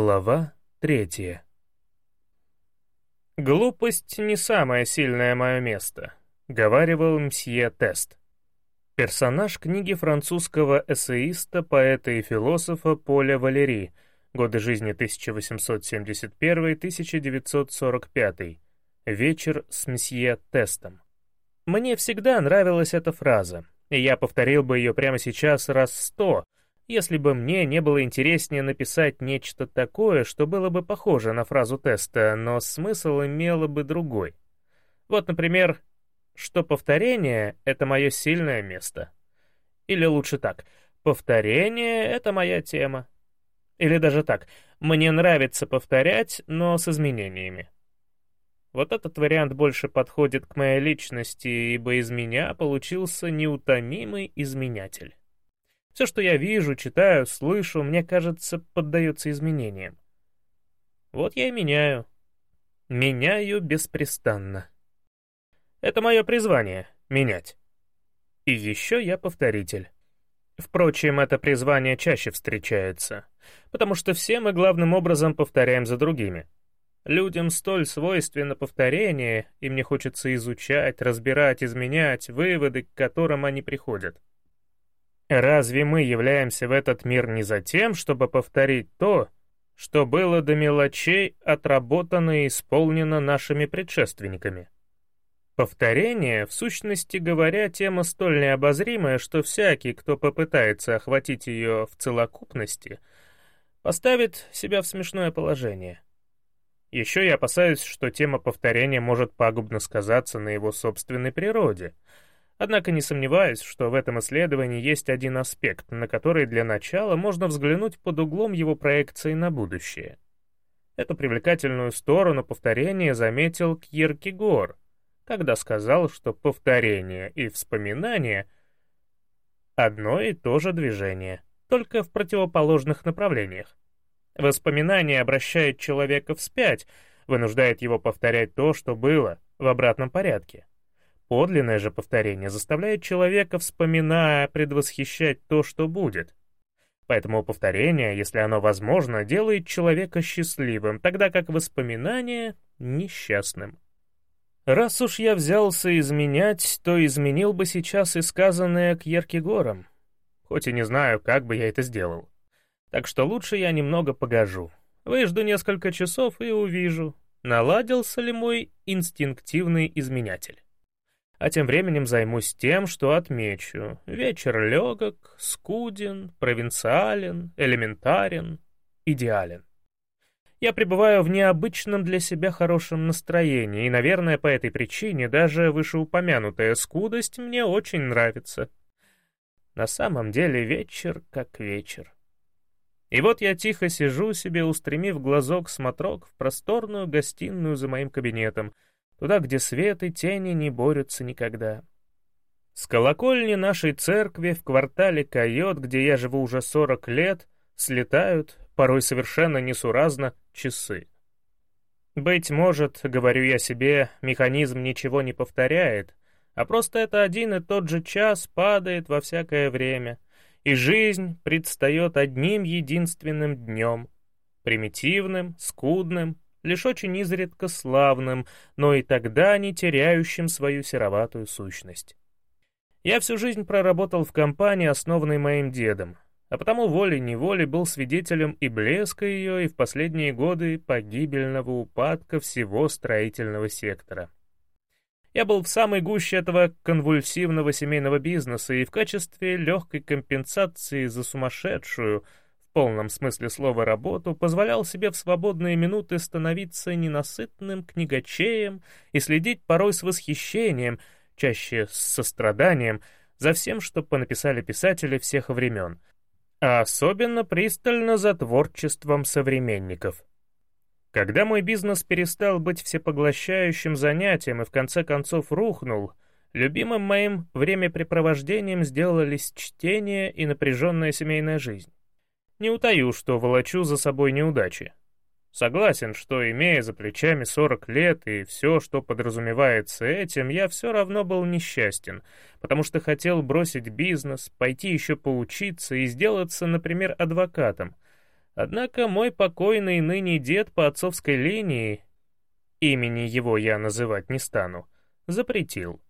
Глава третья «Глупость не самое сильное мое место», — говаривал мсье Тест. Персонаж книги французского эссеиста, поэта и философа Поля Валери, годы жизни 1871-1945, «Вечер с мсье Тестом». Мне всегда нравилась эта фраза, и я повторил бы ее прямо сейчас раз сто, если бы мне не было интереснее написать нечто такое, что было бы похоже на фразу теста, но смысл имело бы другой. Вот, например, что повторение — это мое сильное место. Или лучше так, повторение — это моя тема. Или даже так, мне нравится повторять, но с изменениями. Вот этот вариант больше подходит к моей личности, ибо из меня получился неутомимый изменятель. Все, что я вижу, читаю, слышу, мне кажется, поддается изменениям. Вот я и меняю. Меняю беспрестанно. Это мое призвание — менять. И еще я повторитель. Впрочем, это призвание чаще встречается, потому что все мы главным образом повторяем за другими. Людям столь свойственно повторение, и мне хочется изучать, разбирать, изменять выводы, к которым они приходят. Разве мы являемся в этот мир не за тем, чтобы повторить то, что было до мелочей отработано и исполнено нашими предшественниками? Повторение, в сущности говоря, тема столь необозримая, что всякий, кто попытается охватить ее в целокупности, поставит себя в смешное положение. Еще я опасаюсь, что тема повторения может пагубно сказаться на его собственной природе — Однако не сомневаюсь, что в этом исследовании есть один аспект, на который для начала можно взглянуть под углом его проекции на будущее. Эту привлекательную сторону повторения заметил Кьеркегор, когда сказал, что повторение и вспоминание — одно и то же движение, только в противоположных направлениях. Воспоминание обращает человека вспять, вынуждает его повторять то, что было, в обратном порядке. Подлинное же повторение заставляет человека, вспоминая, предвосхищать то, что будет. Поэтому повторение, если оно возможно, делает человека счастливым, тогда как воспоминание — несчастным. Раз уж я взялся изменять, то изменил бы сейчас и сказанное к Еркегорам, хоть и не знаю, как бы я это сделал. Так что лучше я немного погожу. Выжду несколько часов и увижу, наладился ли мой инстинктивный изменятель а тем временем займусь тем, что отмечу. Вечер легок, скуден, провинциален, элементарен, идеален. Я пребываю в необычном для себя хорошем настроении, и, наверное, по этой причине даже вышеупомянутая скудость мне очень нравится. На самом деле вечер как вечер. И вот я тихо сижу себе, устремив глазок-смотрок в просторную гостиную за моим кабинетом — туда, где свет и тени не борются никогда. С колокольни нашей церкви в квартале Койот, где я живу уже сорок лет, слетают, порой совершенно несуразно, часы. Быть может, говорю я себе, механизм ничего не повторяет, а просто это один и тот же час падает во всякое время, и жизнь предстает одним единственным днем, примитивным, скудным, лишь очень изредка славным, но и тогда не теряющим свою сероватую сущность. Я всю жизнь проработал в компании, основанной моим дедом, а потому волей-неволей был свидетелем и блеска ее, и в последние годы погибельного упадка всего строительного сектора. Я был в самой гуще этого конвульсивного семейного бизнеса и в качестве легкой компенсации за сумасшедшую, полном смысле слова работу, позволял себе в свободные минуты становиться ненасытным книгачеем и следить порой с восхищением, чаще с состраданием, за всем, что понаписали писатели всех времен, а особенно пристально за творчеством современников. Когда мой бизнес перестал быть всепоглощающим занятием и в конце концов рухнул, любимым моим времяпрепровождением сделались чтение и напряженная семейная жизнь. Не утаю, что волочу за собой неудачи. Согласен, что, имея за плечами 40 лет и все, что подразумевается этим, я все равно был несчастен, потому что хотел бросить бизнес, пойти еще поучиться и сделаться, например, адвокатом. Однако мой покойный ныне дед по отцовской линии, имени его я называть не стану, запретил.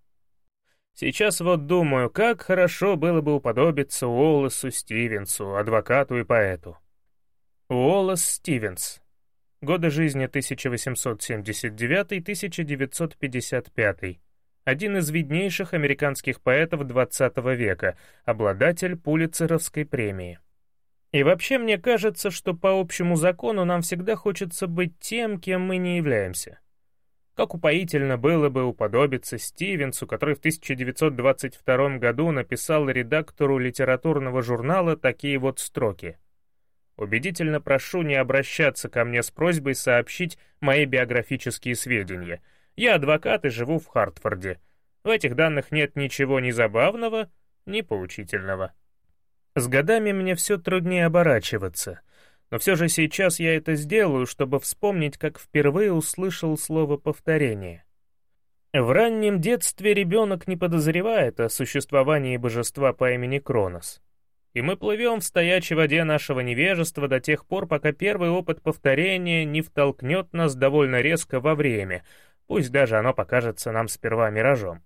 Сейчас вот думаю, как хорошо было бы уподобиться Уоллесу Стивенсу, адвокату и поэту. Уоллес Стивенс. Годы жизни 1879-1955. Один из виднейших американских поэтов XX века, обладатель Пулитцеровской премии. И вообще мне кажется, что по общему закону нам всегда хочется быть тем, кем мы не являемся. Как упоительно было бы уподобиться Стивенсу, который в 1922 году написал редактору литературного журнала такие вот строки. «Убедительно прошу не обращаться ко мне с просьбой сообщить мои биографические сведения. Я адвокат и живу в Хартфорде. В этих данных нет ничего ни забавного, ни поучительного». С годами мне все труднее оборачиваться, но все же сейчас я это сделаю, чтобы вспомнить, как впервые услышал слово «повторение». В раннем детстве ребенок не подозревает о существовании божества по имени Кронос. И мы плывем в стоячей воде нашего невежества до тех пор, пока первый опыт повторения не втолкнет нас довольно резко во время, пусть даже оно покажется нам сперва миражом.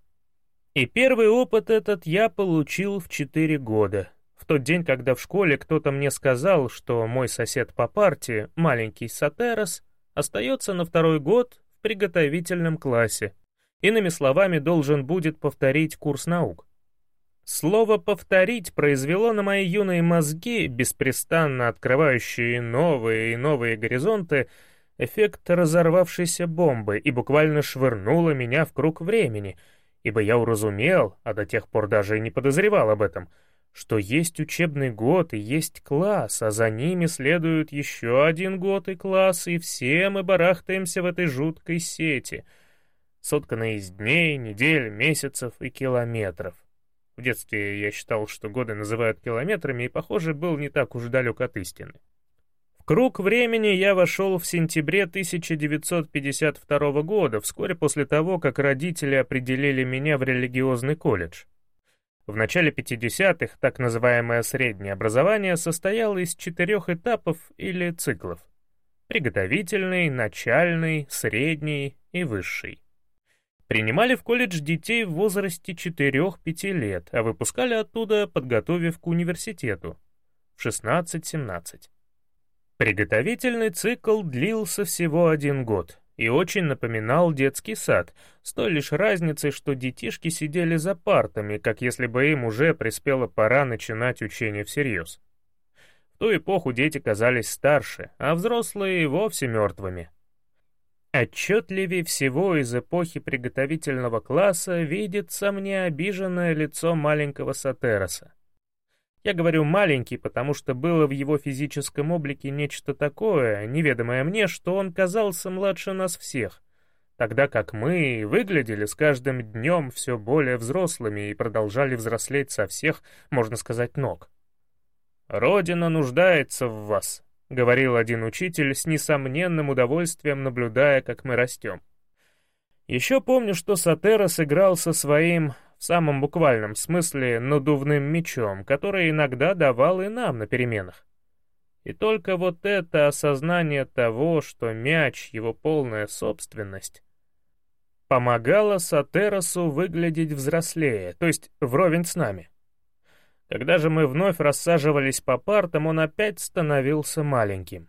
И первый опыт этот я получил в четыре года, в тот день, когда в школе кто-то мне сказал, что мой сосед по парте, маленький Сатерос, остается на второй год в приготовительном классе. Иными словами, должен будет повторить курс наук. Слово «повторить» произвело на мои юные мозги, беспрестанно открывающие новые и новые горизонты, эффект разорвавшейся бомбы и буквально швырнуло меня в круг времени, ибо я уразумел, а до тех пор даже и не подозревал об этом — что есть учебный год и есть класс, а за ними следует еще один год и класс, и все мы барахтаемся в этой жуткой сети, сотканной из дней, недель, месяцев и километров. В детстве я считал, что годы называют километрами, и, похоже, был не так уж далек от истины. В круг времени я вошел в сентябре 1952 года, вскоре после того, как родители определили меня в религиозный колледж. В начале 50-х так называемое среднее образование состояло из четырех этапов или циклов. Приготовительный, начальный, средний и высший. Принимали в колледж детей в возрасте 4-5 лет, а выпускали оттуда, подготовив к университету в 16-17. Приготовительный цикл длился всего один год, и очень напоминал детский сад, с той лишь разницей, что детишки сидели за партами, как если бы им уже приспела пора начинать учение всерьез. В ту эпоху дети казались старше, а взрослые и вовсе мертвыми. Отчетливее всего из эпохи приготовительного класса видится мне обиженное лицо маленького Сатероса. Я говорю «маленький», потому что было в его физическом облике нечто такое, неведомое мне, что он казался младше нас всех, тогда как мы выглядели с каждым днем все более взрослыми и продолжали взрослеть со всех, можно сказать, ног. «Родина нуждается в вас», — говорил один учитель с несомненным удовольствием, наблюдая, как мы растем. Еще помню, что Сатера сыграл со своим в самом буквальном смысле надувным мечом, который иногда давал и нам на переменах. И только вот это осознание того, что мяч — его полная собственность, помогало Сатеросу выглядеть взрослее, то есть вровень с нами. Когда же мы вновь рассаживались по партам, он опять становился маленьким.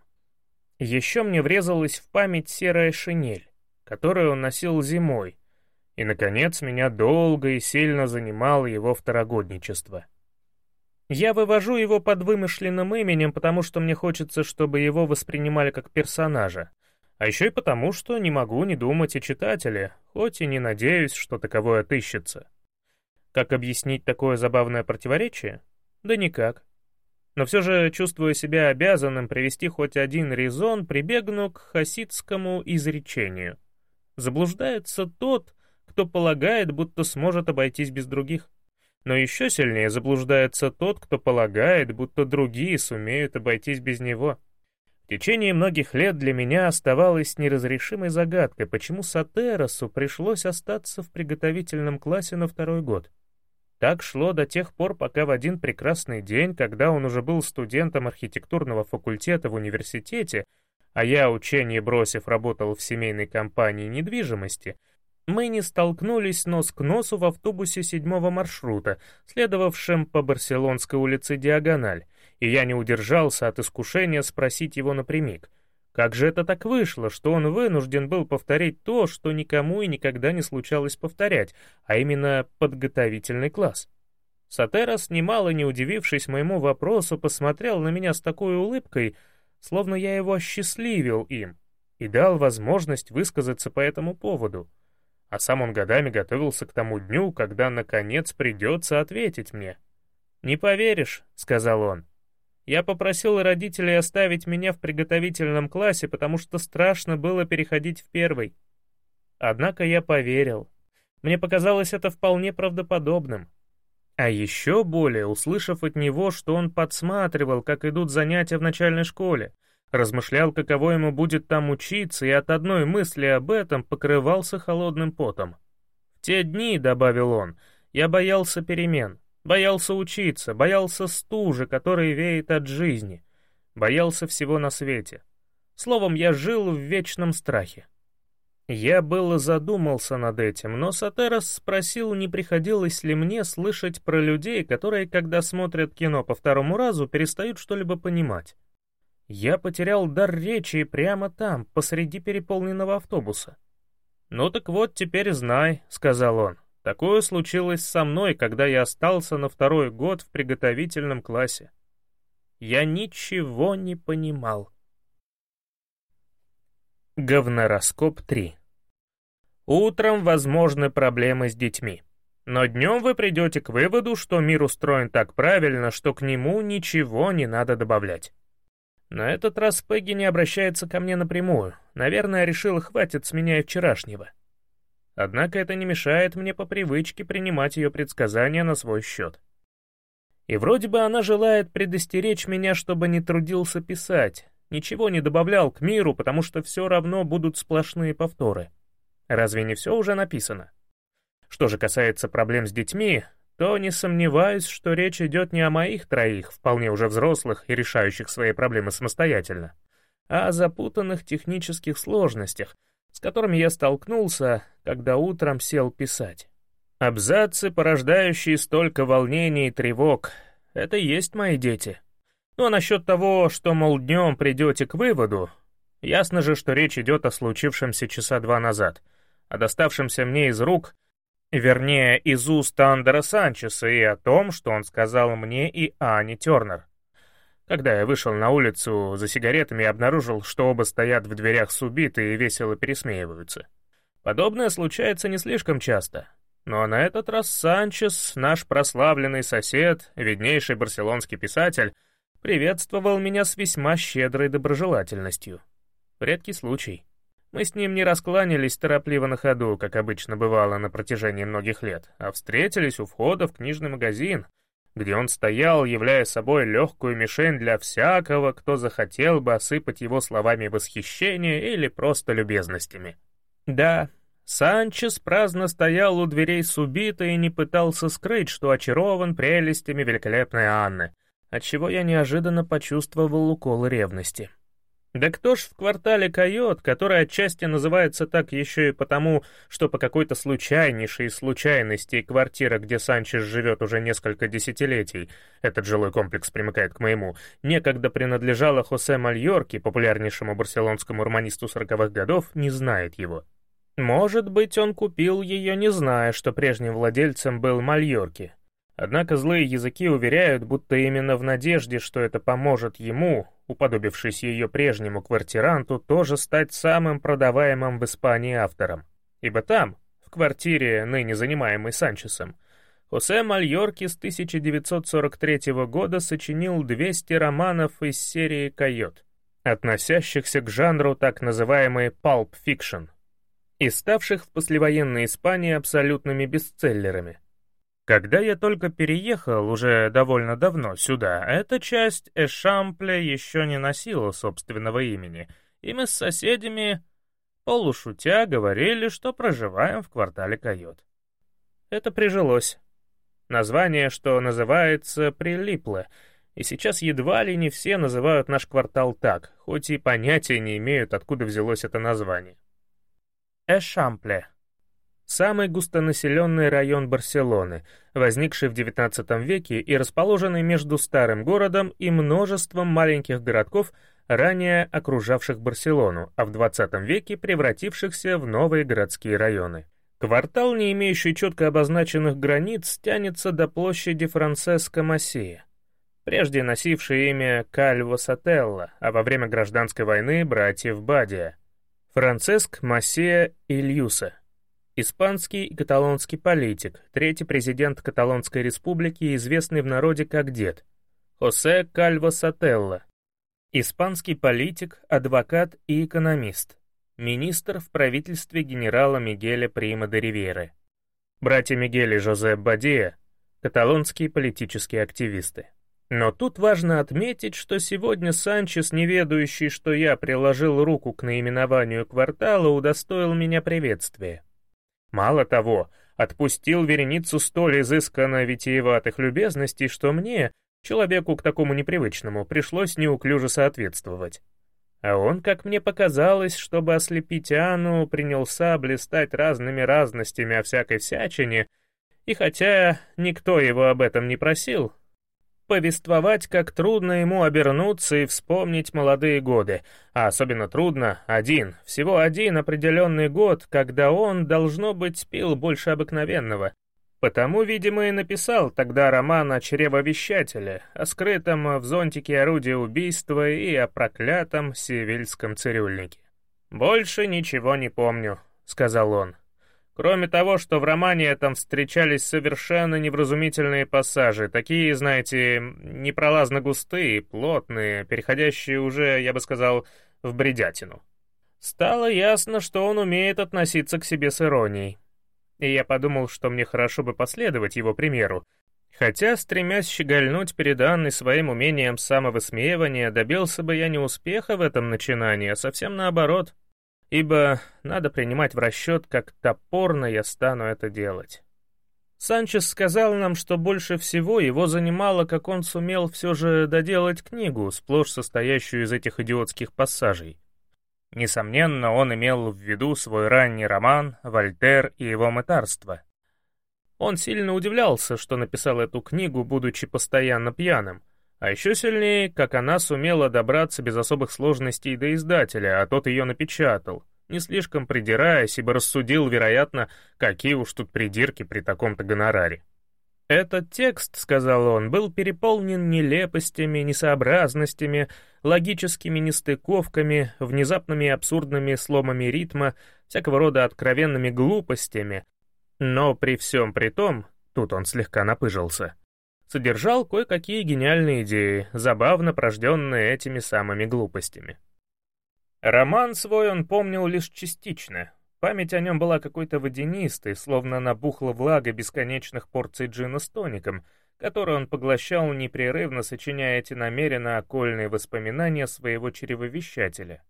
Еще мне врезалась в память серая шинель, которую он носил зимой, и, наконец, меня долго и сильно занимало его второгодничество. Я вывожу его под вымышленным именем, потому что мне хочется, чтобы его воспринимали как персонажа, а еще и потому, что не могу не думать о читателе, хоть и не надеюсь, что таковое отыщется. Как объяснить такое забавное противоречие? Да никак. Но все же, чувствую себя обязанным привести хоть один резон, прибегну к хасидскому изречению. Заблуждается тот, кто полагает, будто сможет обойтись без других. Но еще сильнее заблуждается тот, кто полагает, будто другие сумеют обойтись без него. В течение многих лет для меня оставалась неразрешимой загадкой, почему Сатеросу пришлось остаться в приготовительном классе на второй год. Так шло до тех пор, пока в один прекрасный день, когда он уже был студентом архитектурного факультета в университете, а я, учение бросив, работал в семейной компании недвижимости, мы не столкнулись нос к носу в автобусе седьмого маршрута, следовавшем по Барселонской улице Диагональ, и я не удержался от искушения спросить его напрямик. Как же это так вышло, что он вынужден был повторить то, что никому и никогда не случалось повторять, а именно подготовительный класс? Сатерас, немало не удивившись моему вопросу, посмотрел на меня с такой улыбкой, словно я его осчастливил им, и дал возможность высказаться по этому поводу. А сам он годами готовился к тому дню, когда, наконец, придется ответить мне. «Не поверишь», — сказал он, — я попросил родителей оставить меня в приготовительном классе, потому что страшно было переходить в первый. Однако я поверил. Мне показалось это вполне правдоподобным. А еще более, услышав от него, что он подсматривал, как идут занятия в начальной школе, размышлял, каково ему будет там учиться, и от одной мысли об этом покрывался холодным потом. «В те дни», — добавил он, — «я боялся перемен. Боялся учиться, боялся стужи, который веет от жизни, боялся всего на свете. Словом, я жил в вечном страхе. Я было задумался над этим, но Сатерос спросил, не приходилось ли мне слышать про людей, которые, когда смотрят кино по второму разу, перестают что-либо понимать. Я потерял дар речи прямо там, посреди переполненного автобуса. «Ну так вот, теперь знай», — сказал он. Такое случилось со мной, когда я остался на второй год в приготовительном классе. Я ничего не понимал. Говнороскоп 3 Утром возможны проблемы с детьми. Но днем вы придете к выводу, что мир устроен так правильно, что к нему ничего не надо добавлять. На этот раз Пегги не обращается ко мне напрямую. Наверное, решила, хватит с меня и вчерашнего. Однако это не мешает мне по привычке принимать ее предсказания на свой счет. И вроде бы она желает предостеречь меня, чтобы не трудился писать, ничего не добавлял к миру, потому что все равно будут сплошные повторы. Разве не все уже написано? Что же касается проблем с детьми, то не сомневаюсь, что речь идет не о моих троих, вполне уже взрослых и решающих свои проблемы самостоятельно, а о запутанных технических сложностях, с которыми я столкнулся, когда утром сел писать. Абзацы, порождающие столько волнений и тревог, это и есть мои дети. Ну а насчет того, что, мол, днем придете к выводу, ясно же, что речь идет о случившемся часа два назад, о доставшемся мне из рук, вернее, из уст Андера Санчеса и о том, что он сказал мне и Ане Тернер. Когда я вышел на улицу за сигаретами обнаружил, что оба стоят в дверях с убитой и весело пересмеиваются. Подобное случается не слишком часто. Но на этот раз Санчес, наш прославленный сосед, виднейший барселонский писатель, приветствовал меня с весьма щедрой доброжелательностью. Редкий случай. Мы с ним не раскланялись торопливо на ходу, как обычно бывало на протяжении многих лет, а встретились у входа в книжный магазин — где он стоял, являя собой легкую мишень для всякого, кто захотел бы осыпать его словами восхищения или просто любезностями. Да, Санчес праздно стоял у дверей с убитой и не пытался скрыть, что очарован прелестями великолепной Анны, отчего я неожиданно почувствовал укол ревности. Да кто ж в квартале Койот, который отчасти называется так еще и потому, что по какой-то случайнейшей случайности квартира, где Санчес живет уже несколько десятилетий, этот жилой комплекс примыкает к моему, некогда принадлежала Хосе Мальорке, популярнейшему барселонскому романисту сороковых годов, не знает его. Может быть, он купил ее, не зная, что прежним владельцем был Мальорки. Однако злые языки уверяют, будто именно в надежде, что это поможет ему, уподобившись ее прежнему квартиранту, тоже стать самым продаваемым в Испании автором. Ибо там, в квартире, ныне занимаемой Санчесом, Хосе Мальорки с 1943 года сочинил 200 романов из серии «Койот», относящихся к жанру так «pulp fiction», и ставших в послевоенной Испании абсолютными бестселлерами. Когда я только переехал, уже довольно давно, сюда, эта часть Эшампля еще не носила собственного имени, и мы с соседями, полушутя, говорили, что проживаем в квартале Койот. Это прижилось. Название, что называется, прилипло, и сейчас едва ли не все называют наш квартал так, хоть и понятия не имеют, откуда взялось это название. Эшампле. Самый густонаселенный район Барселоны, возникший в XIX веке и расположенный между старым городом и множеством маленьких городков, ранее окружавших Барселону, а в XX веке превратившихся в новые городские районы. Квартал, не имеющий четко обозначенных границ, тянется до площади Францеско Массия, прежде носившей имя Кальво Сателло, а во время гражданской войны братьев Бадия. Франциск Массия Ильюса, испанский и каталонский политик, третий президент Каталонской республики, известный в народе как дед, Хосе Кальво Сателло, Испанский политик, адвокат и экономист. Министр в правительстве генерала Мигеля Прима де Ривьеры. Братья Мигель и Жозе Бадия — каталонские политические активисты. Но тут важно отметить, что сегодня Санчес, не ведающий, что я приложил руку к наименованию квартала, удостоил меня приветствия. Мало того, отпустил вереницу столь изысканно витиеватых любезностей, что мне, Человеку к такому непривычному пришлось неуклюже соответствовать. А он, как мне показалось, чтобы ослепить Анну, принялся блистать разными разностями о всякой всячине, и хотя никто его об этом не просил, повествовать, как трудно ему обернуться и вспомнить молодые годы, а особенно трудно один, всего один определенный год, когда он, должно быть, пил больше обыкновенного, Потому, видимо, и написал тогда роман о чревовещателе, о скрытом в зонтике орудия убийства и о проклятом севильском цирюльнике. «Больше ничего не помню», — сказал он. Кроме того, что в романе этом встречались совершенно невразумительные пассажи, такие, знаете, непролазно густые, плотные, переходящие уже, я бы сказал, в бредятину. Стало ясно, что он умеет относиться к себе с иронией. И я подумал, что мне хорошо бы последовать его примеру, хотя, стремясь щегольнуть перед Анной своим умением самовысмеивания, добился бы я не успеха в этом начинании, а совсем наоборот, ибо надо принимать в расчет, как топорно я стану это делать. Санчес сказал нам, что больше всего его занимало, как он сумел все же доделать книгу, сплошь состоящую из этих идиотских пассажей. Несомненно, он имел в виду свой ранний роман «Вольтер и его мытарство». Он сильно удивлялся, что написал эту книгу, будучи постоянно пьяным, а еще сильнее, как она сумела добраться без особых сложностей до издателя, а тот ее напечатал, не слишком придираясь, ибо рассудил, вероятно, какие уж тут придирки при таком-то гонораре. Этот текст, сказал он, был переполнен нелепостями, несообразностями, логическими нестыковками, внезапными абсурдными сломами ритма, всякого рода откровенными глупостями, но при всем при том, тут он слегка напыжился, содержал кое-какие гениальные идеи, забавно порожденные этими самыми глупостями. Роман свой он помнил лишь частично, Память о нем была какой-то водянистой, словно набухла влага бесконечных порций джина с тоником, который он поглощал непрерывно, сочиняя эти намеренно окольные воспоминания своего чревовещателя.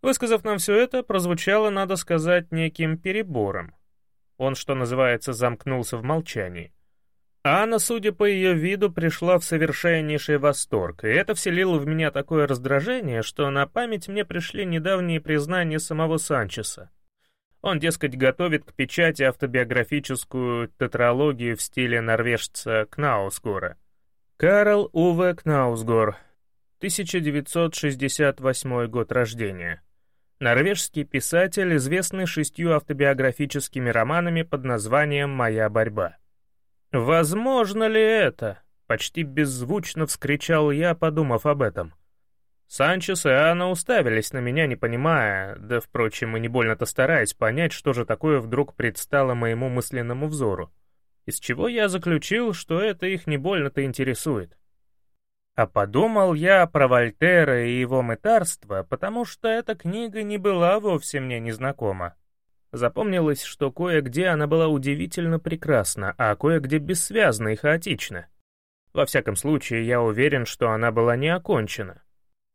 Высказав нам все это, прозвучало, надо сказать, неким перебором. Он, что называется, замкнулся в молчании. Анна, судя по ее виду, пришла в совершеннейший восторг, и это вселило в меня такое раздражение, что на память мне пришли недавние признания самого Санчеса. Он, дескать, готовит к печати автобиографическую тетралогию в стиле норвежца Кнаусгора. Карл Уве Кнаусгор, 1968 год рождения. Норвежский писатель, известный шестью автобиографическими романами под названием «Моя борьба». «Возможно ли это?» — почти беззвучно вскричал я, подумав об этом. Санчес и Анна уставились на меня, не понимая, да, впрочем, и не больно-то стараясь понять, что же такое вдруг предстало моему мысленному взору, из чего я заключил, что это их не больно-то интересует. А подумал я про Вольтера и его мытарство, потому что эта книга не была вовсе мне незнакома. Запомнилось, что кое-где она была удивительно прекрасна, а кое-где бессвязна и хаотична. Во всяком случае, я уверен, что она была не окончена.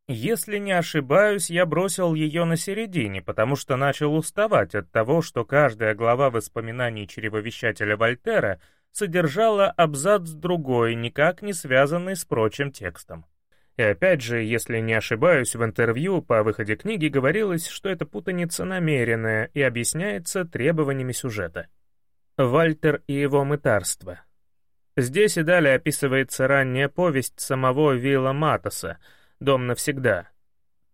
Если не ошибаюсь, я бросил ее на середине, потому что начал уставать от того, что каждая глава воспоминаний чревовещателя Вольтера содержала абзац другой, никак не связанный с прочим текстом. И опять же, если не ошибаюсь, в интервью по выходе книги говорилось, что эта путаница намеренная и объясняется требованиями сюжета. Вальтер и его мытарство. Здесь и далее описывается ранняя повесть самого Вилла Матоса «Дом навсегда»,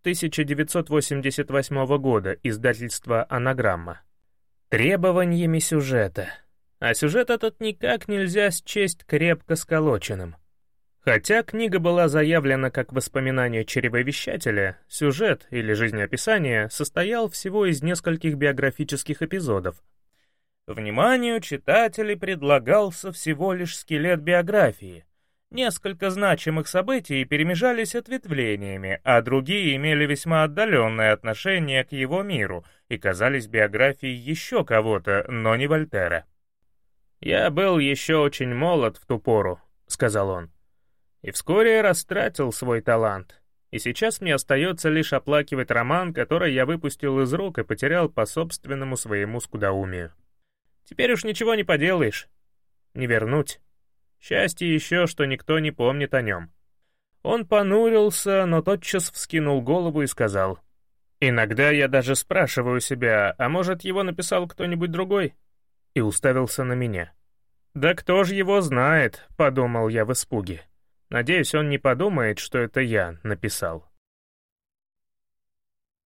1988 года, издательство «Анаграмма». Требованиями сюжета. А сюжет этот никак нельзя счесть крепко сколоченным. Хотя книга была заявлена как воспоминание черевовещателя, сюжет или жизнеописание состоял всего из нескольких биографических эпизодов. Вниманию читателей предлагался всего лишь скелет биографии. Несколько значимых событий перемежались ответвлениями, а другие имели весьма отдаленное отношение к его миру и казались биографией еще кого-то, но не Вольтера. «Я был еще очень молод в ту пору», — сказал он. И вскоре растратил свой талант. И сейчас мне остается лишь оплакивать роман, который я выпустил из рук и потерял по собственному своему скудоумию. Теперь уж ничего не поделаешь. Не вернуть. Счастье еще, что никто не помнит о нем. Он понурился, но тотчас вскинул голову и сказал. «Иногда я даже спрашиваю себя, а может, его написал кто-нибудь другой?» И уставился на меня. «Да кто же его знает?» — подумал я в испуге. Надеюсь, он не подумает, что это я написал.